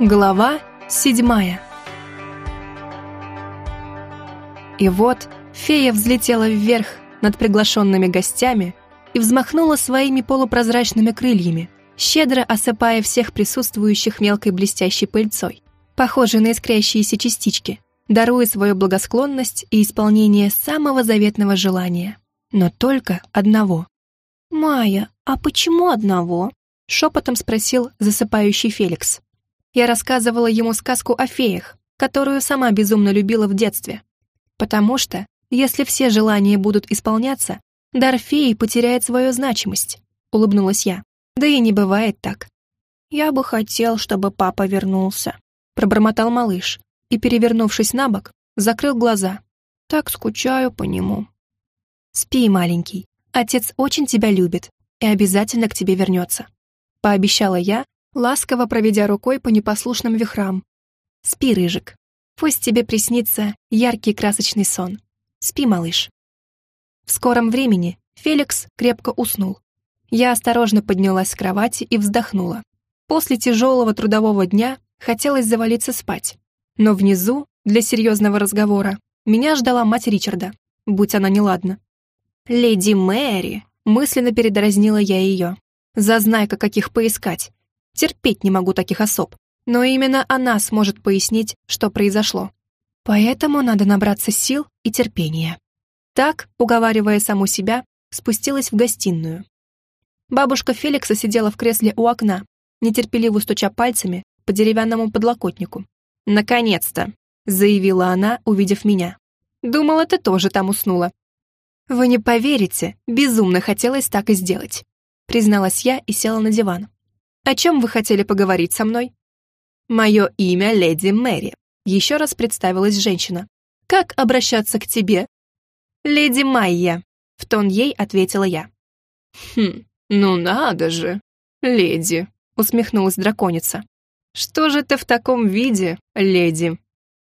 Глава седьмая И вот фея взлетела вверх над приглашенными гостями и взмахнула своими полупрозрачными крыльями, щедро осыпая всех присутствующих мелкой блестящей пыльцой, похожей на искрящиеся частички, даруя свою благосклонность и исполнение самого заветного желания, но только одного. «Майя, а почему одного?» — шепотом спросил засыпающий Феликс. Я рассказывала ему сказку о феях, которую сама безумно любила в детстве. Потому что, если все желания будут исполняться, дар феи потеряет свою значимость, улыбнулась я. Да и не бывает так. Я бы хотел, чтобы папа вернулся, пробормотал малыш и, перевернувшись на бок, закрыл глаза. Так скучаю по нему. Спи, маленький. Отец очень тебя любит и обязательно к тебе вернется. Пообещала я, ласково проведя рукой по непослушным вихрам. «Спи, Рыжик. Пусть тебе приснится яркий красочный сон. Спи, малыш». В скором времени Феликс крепко уснул. Я осторожно поднялась с кровати и вздохнула. После тяжелого трудового дня хотелось завалиться спать. Но внизу, для серьезного разговора, меня ждала мать Ричарда, будь она неладна. «Леди Мэри!» — мысленно передразнила я ее. «Зазнайка, каких поискать. Терпеть не могу таких особ. Но именно она сможет пояснить, что произошло. Поэтому надо набраться сил и терпения. Так, уговаривая саму себя, спустилась в гостиную. Бабушка Феликса сидела в кресле у окна, нетерпеливо стуча пальцами по деревянному подлокотнику. «Наконец-то!» — заявила она, увидев меня. «Думала, ты тоже там уснула». «Вы не поверите, безумно хотелось так и сделать», призналась я и села на диван. «О чем вы хотели поговорить со мной?» «Мое имя леди Мэри», — еще раз представилась женщина. «Как обращаться к тебе?» «Леди Майя», — в тон ей ответила я. «Хм, ну надо же, леди», — усмехнулась драконица. «Что же ты в таком виде, леди?»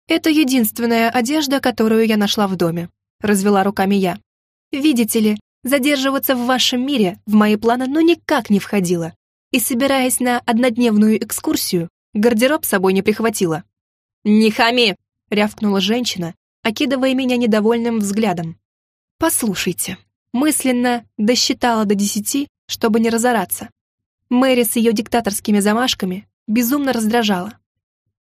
«Это единственная одежда, которую я нашла в доме», — развела руками я. «Видите ли, задерживаться в вашем мире в мои планы ну никак не входило и, собираясь на однодневную экскурсию, гардероб с собой не прихватила. «Не хами!» — рявкнула женщина, окидывая меня недовольным взглядом. «Послушайте». Мысленно досчитала до десяти, чтобы не разораться. Мэри с ее диктаторскими замашками безумно раздражала.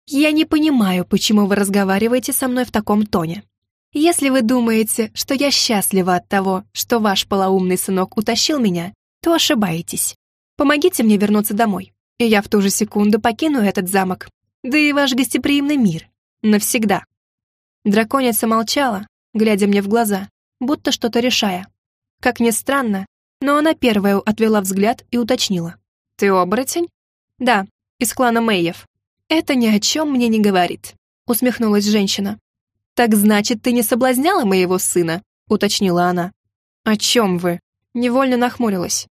«Я не понимаю, почему вы разговариваете со мной в таком тоне. Если вы думаете, что я счастлива от того, что ваш полоумный сынок утащил меня, то ошибаетесь. Помогите мне вернуться домой, и я в ту же секунду покину этот замок, да и ваш гостеприимный мир. Навсегда». Драконица молчала, глядя мне в глаза, будто что-то решая. Как ни странно, но она первая отвела взгляд и уточнила. «Ты оборотень?» «Да, из клана Мэйев». «Это ни о чем мне не говорит», — усмехнулась женщина. «Так значит, ты не соблазняла моего сына?» — уточнила она. «О чем вы?» — невольно нахмурилась.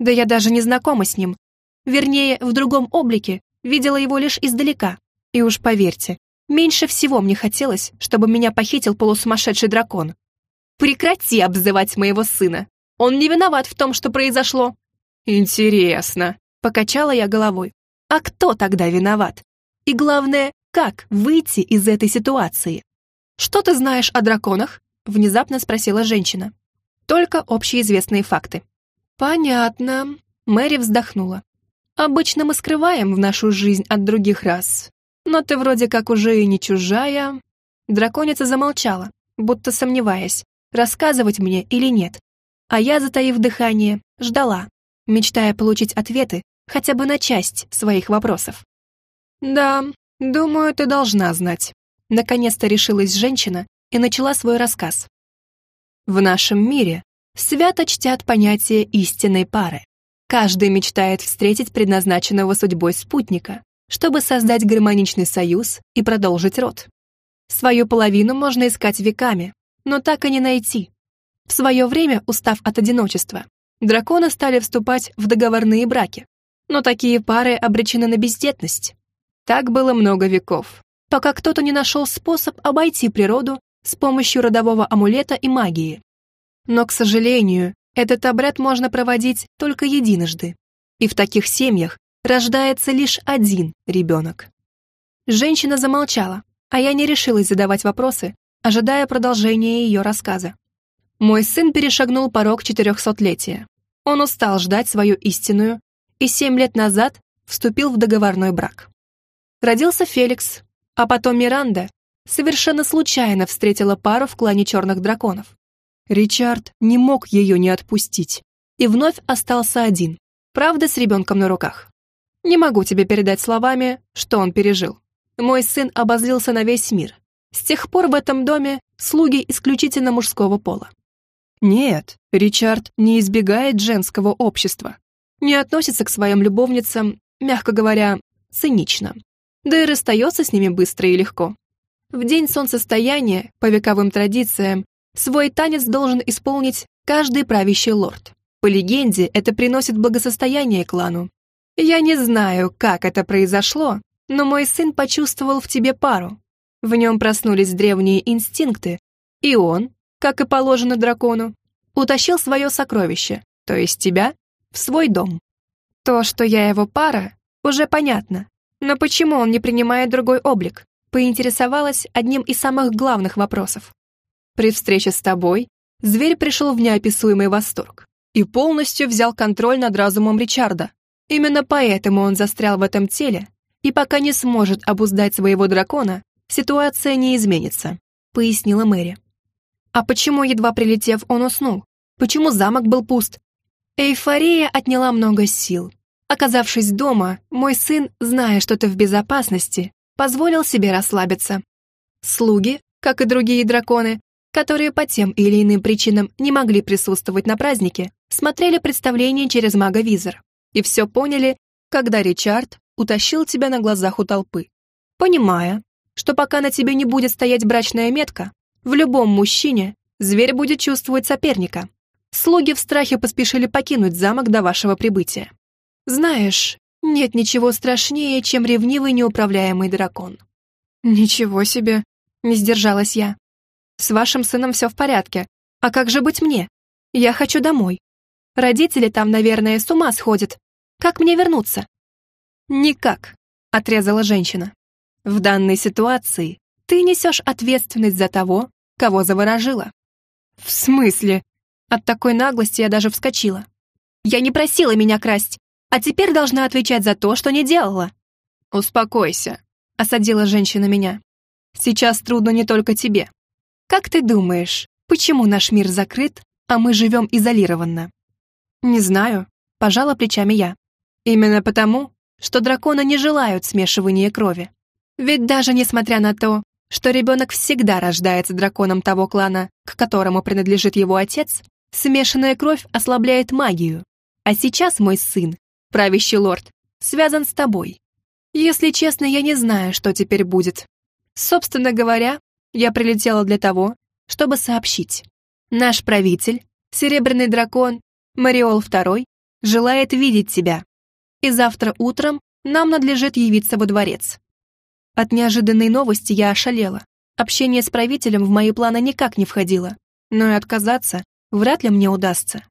Да я даже не знакома с ним. Вернее, в другом облике, видела его лишь издалека. И уж поверьте, меньше всего мне хотелось, чтобы меня похитил полусумасшедший дракон. Прекрати обзывать моего сына. Он не виноват в том, что произошло. Интересно, покачала я головой. А кто тогда виноват? И главное, как выйти из этой ситуации? Что ты знаешь о драконах? Внезапно спросила женщина. Только общеизвестные факты. «Понятно», — Мэри вздохнула. «Обычно мы скрываем в нашу жизнь от других рас. Но ты вроде как уже и не чужая». Драконица замолчала, будто сомневаясь, рассказывать мне или нет. А я, затаив дыхание, ждала, мечтая получить ответы хотя бы на часть своих вопросов. «Да, думаю, ты должна знать». Наконец-то решилась женщина и начала свой рассказ. В нашем мире свято чтят понятие истинной пары. Каждый мечтает встретить предназначенного судьбой спутника, чтобы создать гармоничный союз и продолжить род. Свою половину можно искать веками, но так и не найти. В свое время, устав от одиночества, драконы стали вступать в договорные браки, но такие пары обречены на бездетность. Так было много веков, пока кто-то не нашел способ обойти природу с помощью родового амулета и магии. Но, к сожалению, этот обряд можно проводить только единожды. И в таких семьях рождается лишь один ребенок. Женщина замолчала, а я не решилась задавать вопросы, ожидая продолжения ее рассказа. Мой сын перешагнул порог четырехсотлетия. Он устал ждать свою истинную и семь лет назад вступил в договорной брак. Родился Феликс, а потом Миранда совершенно случайно встретила пару в клане черных драконов. Ричард не мог ее не отпустить и вновь остался один, правда, с ребенком на руках. Не могу тебе передать словами, что он пережил. Мой сын обозлился на весь мир. С тех пор в этом доме слуги исключительно мужского пола. Нет, Ричард не избегает женского общества, не относится к своим любовницам, мягко говоря, цинично, да и расстается с ними быстро и легко. В день солнцестояния, по вековым традициям, свой танец должен исполнить каждый правящий лорд. По легенде, это приносит благосостояние клану. Я не знаю, как это произошло, но мой сын почувствовал в тебе пару. В нем проснулись древние инстинкты, и он, как и положено дракону, утащил свое сокровище, то есть тебя, в свой дом. То, что я его пара, уже понятно. Но почему он не принимает другой облик? Поинтересовалась одним из самых главных вопросов. При встрече с тобой зверь пришел в неописуемый восторг и полностью взял контроль над разумом Ричарда. Именно поэтому он застрял в этом теле, и пока не сможет обуздать своего дракона, ситуация не изменится», — пояснила Мэри. А почему, едва прилетев, он уснул? Почему замок был пуст? Эйфория отняла много сил. Оказавшись дома, мой сын, зная, что ты в безопасности, позволил себе расслабиться. Слуги, как и другие драконы, которые по тем или иным причинам не могли присутствовать на празднике, смотрели представление через мага-визор и все поняли, когда Ричард утащил тебя на глазах у толпы. Понимая, что пока на тебе не будет стоять брачная метка, в любом мужчине зверь будет чувствовать соперника. Слуги в страхе поспешили покинуть замок до вашего прибытия. Знаешь, нет ничего страшнее, чем ревнивый неуправляемый дракон. Ничего себе, не сдержалась я. С вашим сыном все в порядке. А как же быть мне? Я хочу домой. Родители там, наверное, с ума сходят. Как мне вернуться? Никак, отрезала женщина. В данной ситуации ты несешь ответственность за того, кого заворожила». «В смысле?» От такой наглости я даже вскочила. «Я не просила меня красть, а теперь должна отвечать за то, что не делала». «Успокойся», — осадила женщина меня. «Сейчас трудно не только тебе. Как ты думаешь, почему наш мир закрыт, а мы живем изолированно?» «Не знаю», — пожала плечами я. «Именно потому, что драконы не желают смешивания крови. Ведь даже несмотря на то, что ребенок всегда рождается драконом того клана, к которому принадлежит его отец, смешанная кровь ослабляет магию. А сейчас мой сын, правящий лорд, связан с тобой. Если честно, я не знаю, что теперь будет. Собственно говоря, я прилетела для того, чтобы сообщить. Наш правитель, Серебряный дракон, Мариол II, желает видеть тебя. И завтра утром нам надлежит явиться во дворец. От неожиданной новости я ошалела. Общение с правителем в мои планы никак не входило, но и отказаться вряд ли мне удастся.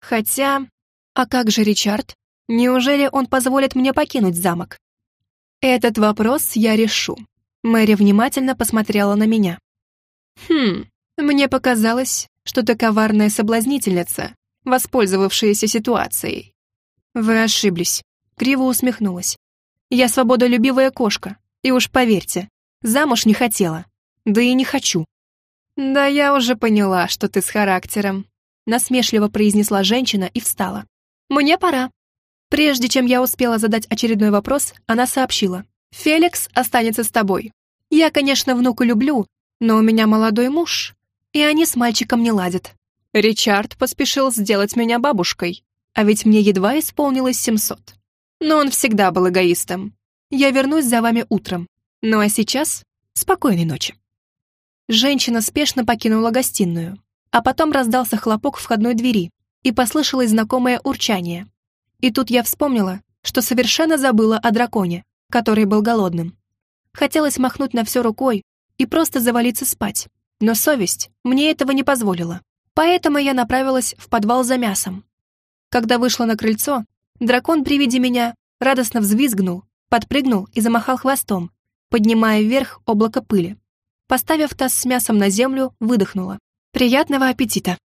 Хотя... А как же Ричард? Неужели он позволит мне покинуть замок? Этот вопрос я решу. Мэри внимательно посмотрела на меня. Хм, мне показалось, что ты коварная соблазнительница, воспользовавшаяся ситуацией. Вы ошиблись. Криво усмехнулась. Я свободолюбивая кошка, и уж поверьте, замуж не хотела. Да и не хочу. Да я уже поняла, что ты с характером. Насмешливо произнесла женщина и встала. Мне пора. Прежде чем я успела задать очередной вопрос, она сообщила. «Феликс останется с тобой. Я, конечно, внука люблю, но у меня молодой муж, и они с мальчиком не ладят. Ричард поспешил сделать меня бабушкой, а ведь мне едва исполнилось семьсот. Но он всегда был эгоистом. Я вернусь за вами утром. Ну а сейчас спокойной ночи». Женщина спешно покинула гостиную, а потом раздался хлопок входной двери и послышалось знакомое урчание. И тут я вспомнила, что совершенно забыла о драконе, который был голодным. Хотелось махнуть на все рукой и просто завалиться спать, но совесть мне этого не позволила. Поэтому я направилась в подвал за мясом. Когда вышла на крыльцо, дракон при виде меня радостно взвизгнул подпрыгнул и замахал хвостом, поднимая вверх облако пыли. Поставив таз с мясом на землю, выдохнула. «Приятного аппетита!»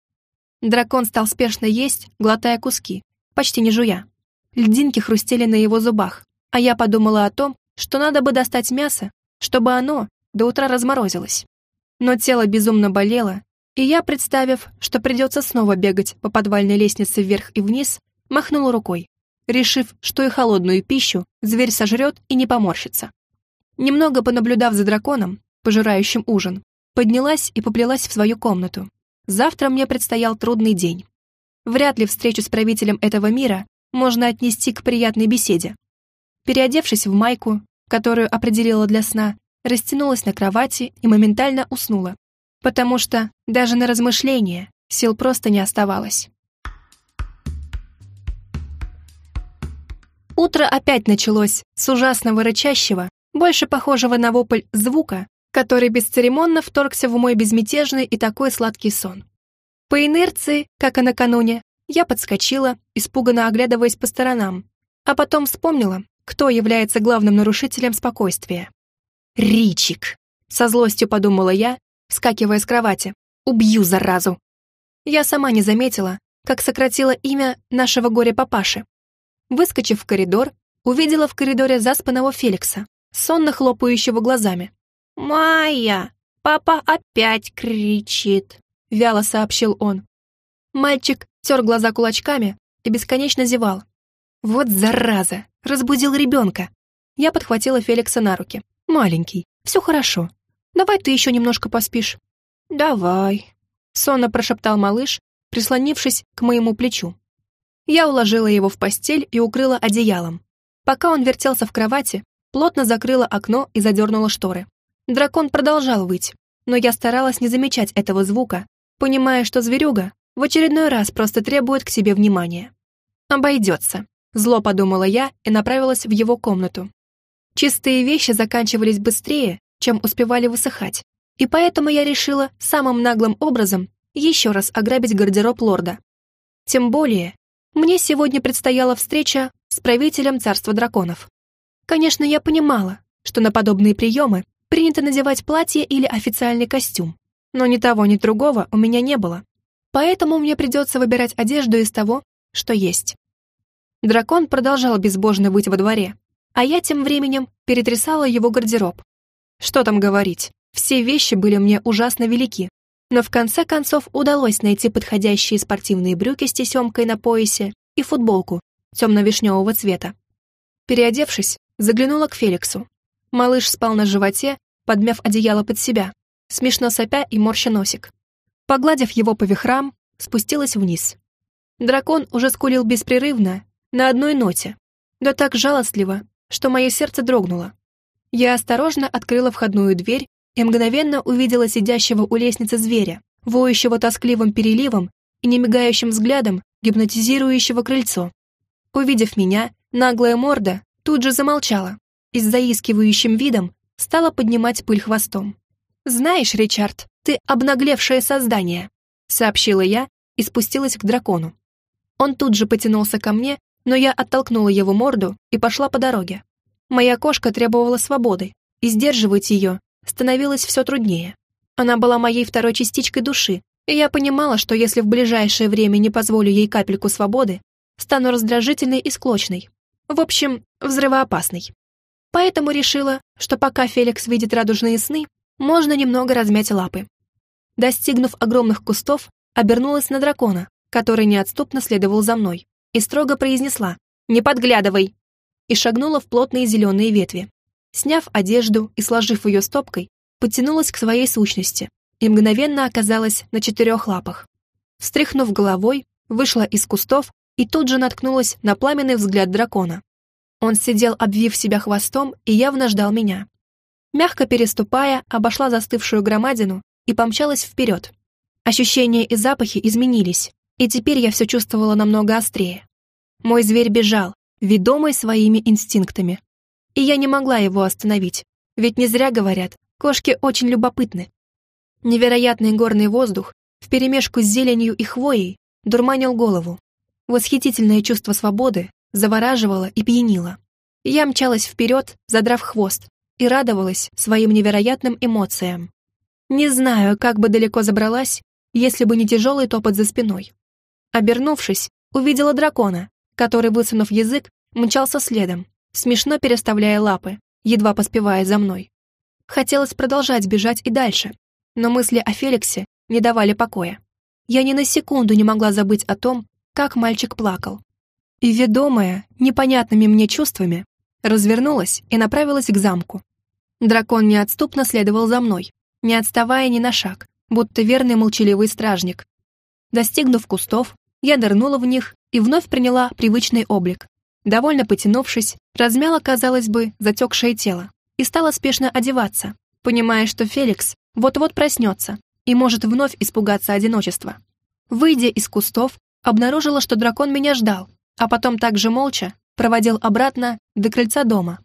Дракон стал спешно есть, глотая куски, почти не жуя. Льдинки хрустели на его зубах, а я подумала о том, что надо бы достать мясо, чтобы оно до утра разморозилось. Но тело безумно болело, и я, представив, что придется снова бегать по подвальной лестнице вверх и вниз, махнула рукой, решив, что и холодную пищу зверь сожрет и не поморщится. Немного понаблюдав за драконом, пожирающим ужин, поднялась и поплелась в свою комнату. Завтра мне предстоял трудный день. Вряд ли встречу с правителем этого мира можно отнести к приятной беседе. Переодевшись в майку, которую определила для сна, растянулась на кровати и моментально уснула, потому что даже на размышления сил просто не оставалось. Утро опять началось с ужасного рычащего, больше похожего на вопль звука, который бесцеремонно вторгся в мой безмятежный и такой сладкий сон. По инерции, как и накануне, я подскочила, испуганно оглядываясь по сторонам, а потом вспомнила, кто является главным нарушителем спокойствия. «Ричик!» — со злостью подумала я, вскакивая с кровати. «Убью, заразу!» Я сама не заметила, как сократила имя нашего горе-папаши. Выскочив в коридор, увидела в коридоре заспанного Феликса, сонно хлопающего глазами. «Майя, папа опять кричит», — вяло сообщил он. Мальчик тер глаза кулачками и бесконечно зевал. «Вот зараза! Разбудил ребенка!» Я подхватила Феликса на руки. «Маленький, все хорошо. Давай ты еще немножко поспишь». «Давай», — сонно прошептал малыш, прислонившись к моему плечу. Я уложила его в постель и укрыла одеялом. Пока он вертелся в кровати, плотно закрыла окно и задернула шторы. Дракон продолжал выть, но я старалась не замечать этого звука, понимая, что зверюга в очередной раз просто требует к себе внимания. «Обойдется», — зло подумала я и направилась в его комнату. Чистые вещи заканчивались быстрее, чем успевали высыхать, и поэтому я решила самым наглым образом еще раз ограбить гардероб лорда. Тем более, мне сегодня предстояла встреча с правителем царства драконов. Конечно, я понимала, что на подобные приемы принято надевать платье или официальный костюм, но ни того, ни другого у меня не было. Поэтому мне придется выбирать одежду из того, что есть. Дракон продолжал безбожно выть во дворе, а я тем временем перетрясала его гардероб. Что там говорить, все вещи были мне ужасно велики, но в конце концов удалось найти подходящие спортивные брюки с тесемкой на поясе и футболку темно-вишневого цвета. Переодевшись, заглянула к Феликсу. Малыш спал на животе, подмяв одеяло под себя, смешно сопя и морща носик. Погладив его по вихрам, спустилась вниз. Дракон уже скулил беспрерывно, на одной ноте, да так жалостливо, что мое сердце дрогнуло. Я осторожно открыла входную дверь и мгновенно увидела сидящего у лестницы зверя, воющего тоскливым переливом и немигающим взглядом, гипнотизирующего крыльцо. Увидев меня, наглая морда тут же замолчала и с заискивающим видом стала поднимать пыль хвостом. «Знаешь, Ричард, ты обнаглевшее создание», сообщила я и спустилась к дракону. Он тут же потянулся ко мне, но я оттолкнула его морду и пошла по дороге. Моя кошка требовала свободы, и сдерживать ее становилось все труднее. Она была моей второй частичкой души, и я понимала, что если в ближайшее время не позволю ей капельку свободы, стану раздражительной и склочной. В общем, взрывоопасной. Поэтому решила, что пока Феликс видит радужные сны, можно немного размять лапы. Достигнув огромных кустов, обернулась на дракона, который неотступно следовал за мной, и строго произнесла «Не подглядывай!» и шагнула в плотные зеленые ветви. Сняв одежду и сложив ее стопкой, подтянулась к своей сущности и мгновенно оказалась на четырех лапах. Встряхнув головой, вышла из кустов и тут же наткнулась на пламенный взгляд дракона. Он сидел, обвив себя хвостом, и явно ждал меня. Мягко переступая, обошла застывшую громадину и помчалась вперед. Ощущения и запахи изменились, и теперь я все чувствовала намного острее. Мой зверь бежал, ведомый своими инстинктами и я не могла его остановить, ведь не зря говорят, кошки очень любопытны. Невероятный горный воздух вперемешку с зеленью и хвоей дурманил голову. Восхитительное чувство свободы завораживало и пьянило. Я мчалась вперед, задрав хвост, и радовалась своим невероятным эмоциям. Не знаю, как бы далеко забралась, если бы не тяжелый топот за спиной. Обернувшись, увидела дракона, который, высунув язык, мчался следом, смешно переставляя лапы, едва поспевая за мной. Хотелось продолжать бежать и дальше, но мысли о Феликсе не давали покоя. Я ни на секунду не могла забыть о том, как мальчик плакал. И, ведомая непонятными мне чувствами, развернулась и направилась к замку. Дракон неотступно следовал за мной, не отставая ни на шаг, будто верный молчаливый стражник. Достигнув кустов, я нырнула в них и вновь приняла привычный облик. Довольно потянувшись, размяла, казалось бы, затекшее тело и стала спешно одеваться, понимая, что Феликс вот-вот проснется и может вновь испугаться одиночества. Выйдя из кустов, обнаружила, что дракон меня ждал, а потом также молча проводил обратно до крыльца дома.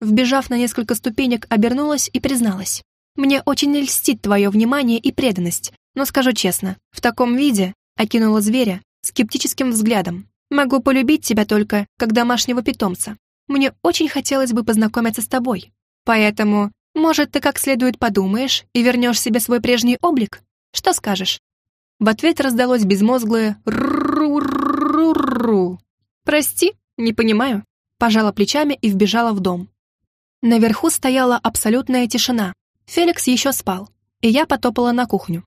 Вбежав на несколько ступенек, обернулась и призналась. «Мне очень льстит твое внимание и преданность, но скажу честно, в таком виде окинула зверя скептическим взглядом. Могу полюбить тебя только как домашнего питомца. Мне очень хотелось бы познакомиться с тобой. Поэтому, может, ты как следует подумаешь и вернешь себе свой прежний облик? Что скажешь?» В ответ раздалось безмозглое «ру-ру-ру-ру». «Прости, не понимаю», пожала плечами и вбежала в дом. Наверху стояла абсолютная тишина. Феликс еще спал, и я потопала на кухню.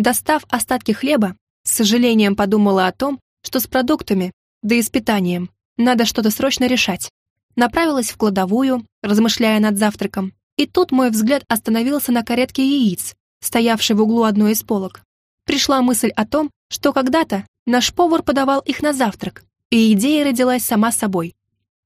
Достав остатки хлеба, с сожалением подумала о том, что с продуктами, да и с питанием, надо что-то срочно решать. Направилась в кладовую, размышляя над завтраком, и тут мой взгляд остановился на каретке яиц, стоявшей в углу одной из полок. Пришла мысль о том, что когда-то наш повар подавал их на завтрак, и идея родилась сама собой.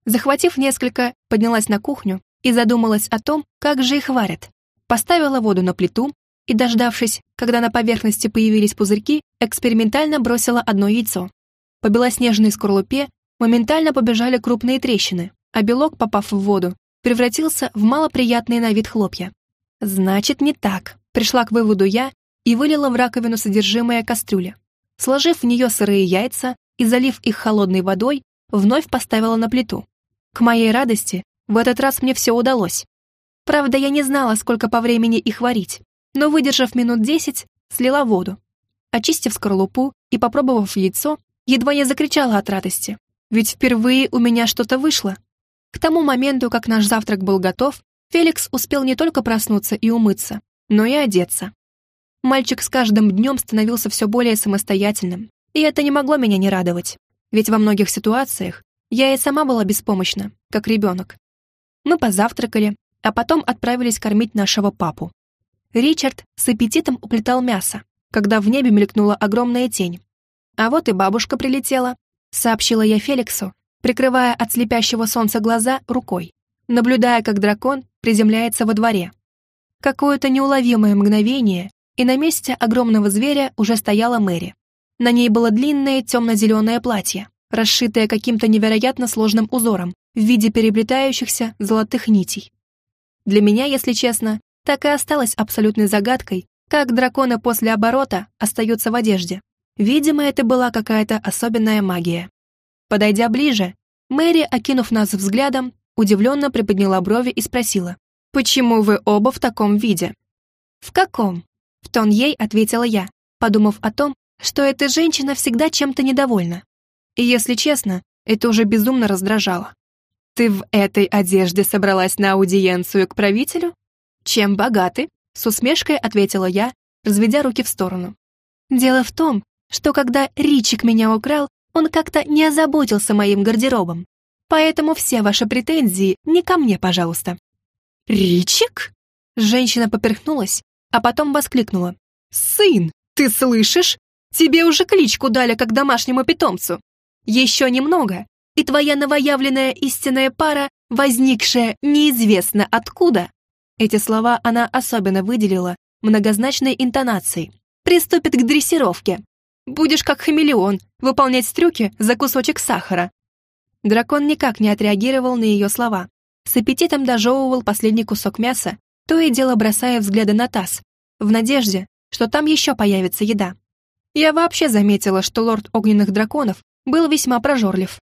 Захватив несколько, поднялась на кухню и задумалась о том, как же их варят. Поставила воду на плиту и, дождавшись, когда на поверхности появились пузырьки, экспериментально бросила одно яйцо. По белоснежной скорлупе моментально побежали крупные трещины, а белок, попав в воду, превратился в малоприятные на вид хлопья. «Значит, не так», — пришла к выводу я и вылила в раковину содержимое кастрюли. Сложив в нее сырые яйца и залив их холодной водой, вновь поставила на плиту. К моей радости, в этот раз мне все удалось. Правда, я не знала, сколько по времени их варить, но, выдержав минут десять, слила воду. Очистив скорлупу и попробовав яйцо, едва не закричала от радости, ведь впервые у меня что-то вышло. К тому моменту, как наш завтрак был готов, Феликс успел не только проснуться и умыться, но и одеться. Мальчик с каждым днем становился все более самостоятельным, и это не могло меня не радовать, ведь во многих ситуациях я и сама была беспомощна, как ребенок. Мы позавтракали, а потом отправились кормить нашего папу. Ричард с аппетитом уплетал мясо, когда в небе мелькнула огромная тень. «А вот и бабушка прилетела», — сообщила я Феликсу, прикрывая от слепящего солнца глаза рукой, наблюдая, как дракон приземляется во дворе. Какое-то неуловимое мгновение, и на месте огромного зверя уже стояла Мэри. На ней было длинное темно-зеленое платье, расшитое каким-то невероятно сложным узором в виде переплетающихся золотых нитей. Для меня, если честно, так и осталось абсолютной загадкой, как драконы после оборота остаются в одежде. Видимо, это была какая-то особенная магия. Подойдя ближе, Мэри, окинув нас взглядом, удивленно приподняла брови и спросила, «Почему вы оба в таком виде?» «В каком?» — в тон ей ответила я, подумав о том, что эта женщина всегда чем-то недовольна. И, если честно, это уже безумно раздражало. «Ты в этой одежде собралась на аудиенцию к правителю? Чем богаты?» С усмешкой ответила я, разведя руки в сторону. «Дело в том, что когда Ричик меня украл, он как-то не озаботился моим гардеробом. Поэтому все ваши претензии не ко мне, пожалуйста». «Ричик?» Женщина поперхнулась, а потом воскликнула. «Сын, ты слышишь? Тебе уже кличку дали как домашнему питомцу. Еще немного, и твоя новоявленная истинная пара, возникшая неизвестно откуда». Эти слова она особенно выделила многозначной интонацией. «Приступит к дрессировке. Будешь как хамелеон, выполнять трюки за кусочек сахара». Дракон никак не отреагировал на ее слова. С аппетитом дожевывал последний кусок мяса, то и дело бросая взгляды на таз, в надежде, что там еще появится еда. Я вообще заметила, что лорд огненных драконов был весьма прожорлив.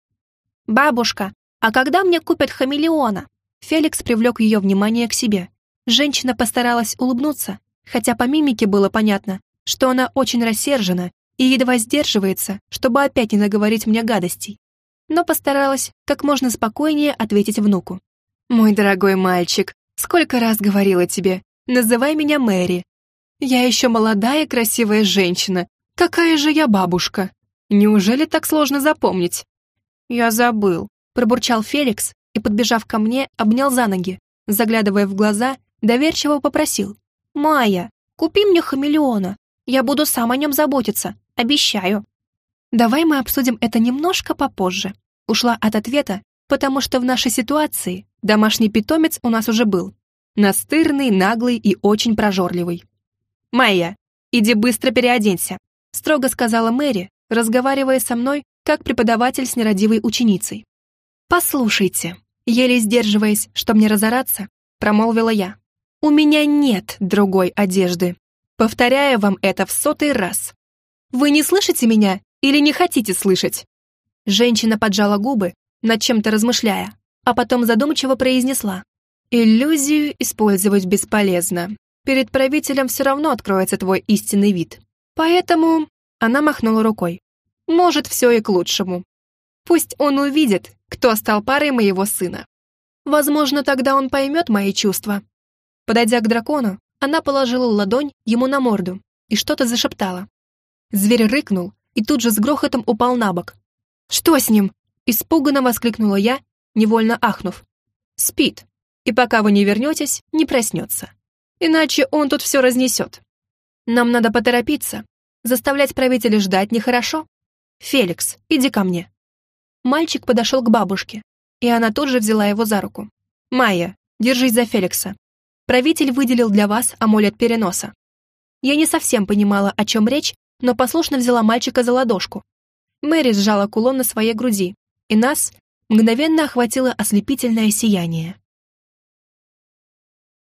«Бабушка, а когда мне купят хамелеона?» Феликс привлек ее внимание к себе. Женщина постаралась улыбнуться, хотя по мимике было понятно, что она очень рассержена и едва сдерживается, чтобы опять не наговорить мне гадостей. Но постаралась как можно спокойнее ответить внуку. «Мой дорогой мальчик, сколько раз говорила тебе, называй меня Мэри. Я еще молодая красивая женщина, какая же я бабушка. Неужели так сложно запомнить?» «Я забыл», — пробурчал Феликс и, подбежав ко мне, обнял за ноги, заглядывая в глаза, доверчиво попросил. «Майя, купи мне хамелеона, я буду сам о нем заботиться, обещаю». «Давай мы обсудим это немножко попозже». Ушла от ответа, потому что в нашей ситуации домашний питомец у нас уже был. Настырный, наглый и очень прожорливый. «Майя, иди быстро переоденься», строго сказала Мэри, разговаривая со мной, как преподаватель с нерадивой ученицей. «Послушайте», еле сдерживаясь, чтобы не разораться, промолвила я. «У меня нет другой одежды. Повторяю вам это в сотый раз. Вы не слышите меня или не хотите слышать?» Женщина поджала губы, над чем-то размышляя, а потом задумчиво произнесла. «Иллюзию использовать бесполезно. Перед правителем все равно откроется твой истинный вид. Поэтому...» Она махнула рукой. «Может, все и к лучшему. Пусть он увидит, кто стал парой моего сына. Возможно, тогда он поймет мои чувства». Подойдя к дракону, она положила ладонь ему на морду и что-то зашептала. Зверь рыкнул и тут же с грохотом упал на бок. «Что с ним?» — испуганно воскликнула я, невольно ахнув. «Спит, и пока вы не вернетесь, не проснется. Иначе он тут все разнесет. Нам надо поторопиться. Заставлять правителя ждать нехорошо. Феликс, иди ко мне». Мальчик подошел к бабушке, и она тут же взяла его за руку. «Майя, держись за Феликса. Правитель выделил для вас амулет переноса». Я не совсем понимала, о чем речь, но послушно взяла мальчика за ладошку. Мэри сжала кулон на своей груди, и нас мгновенно охватило ослепительное сияние.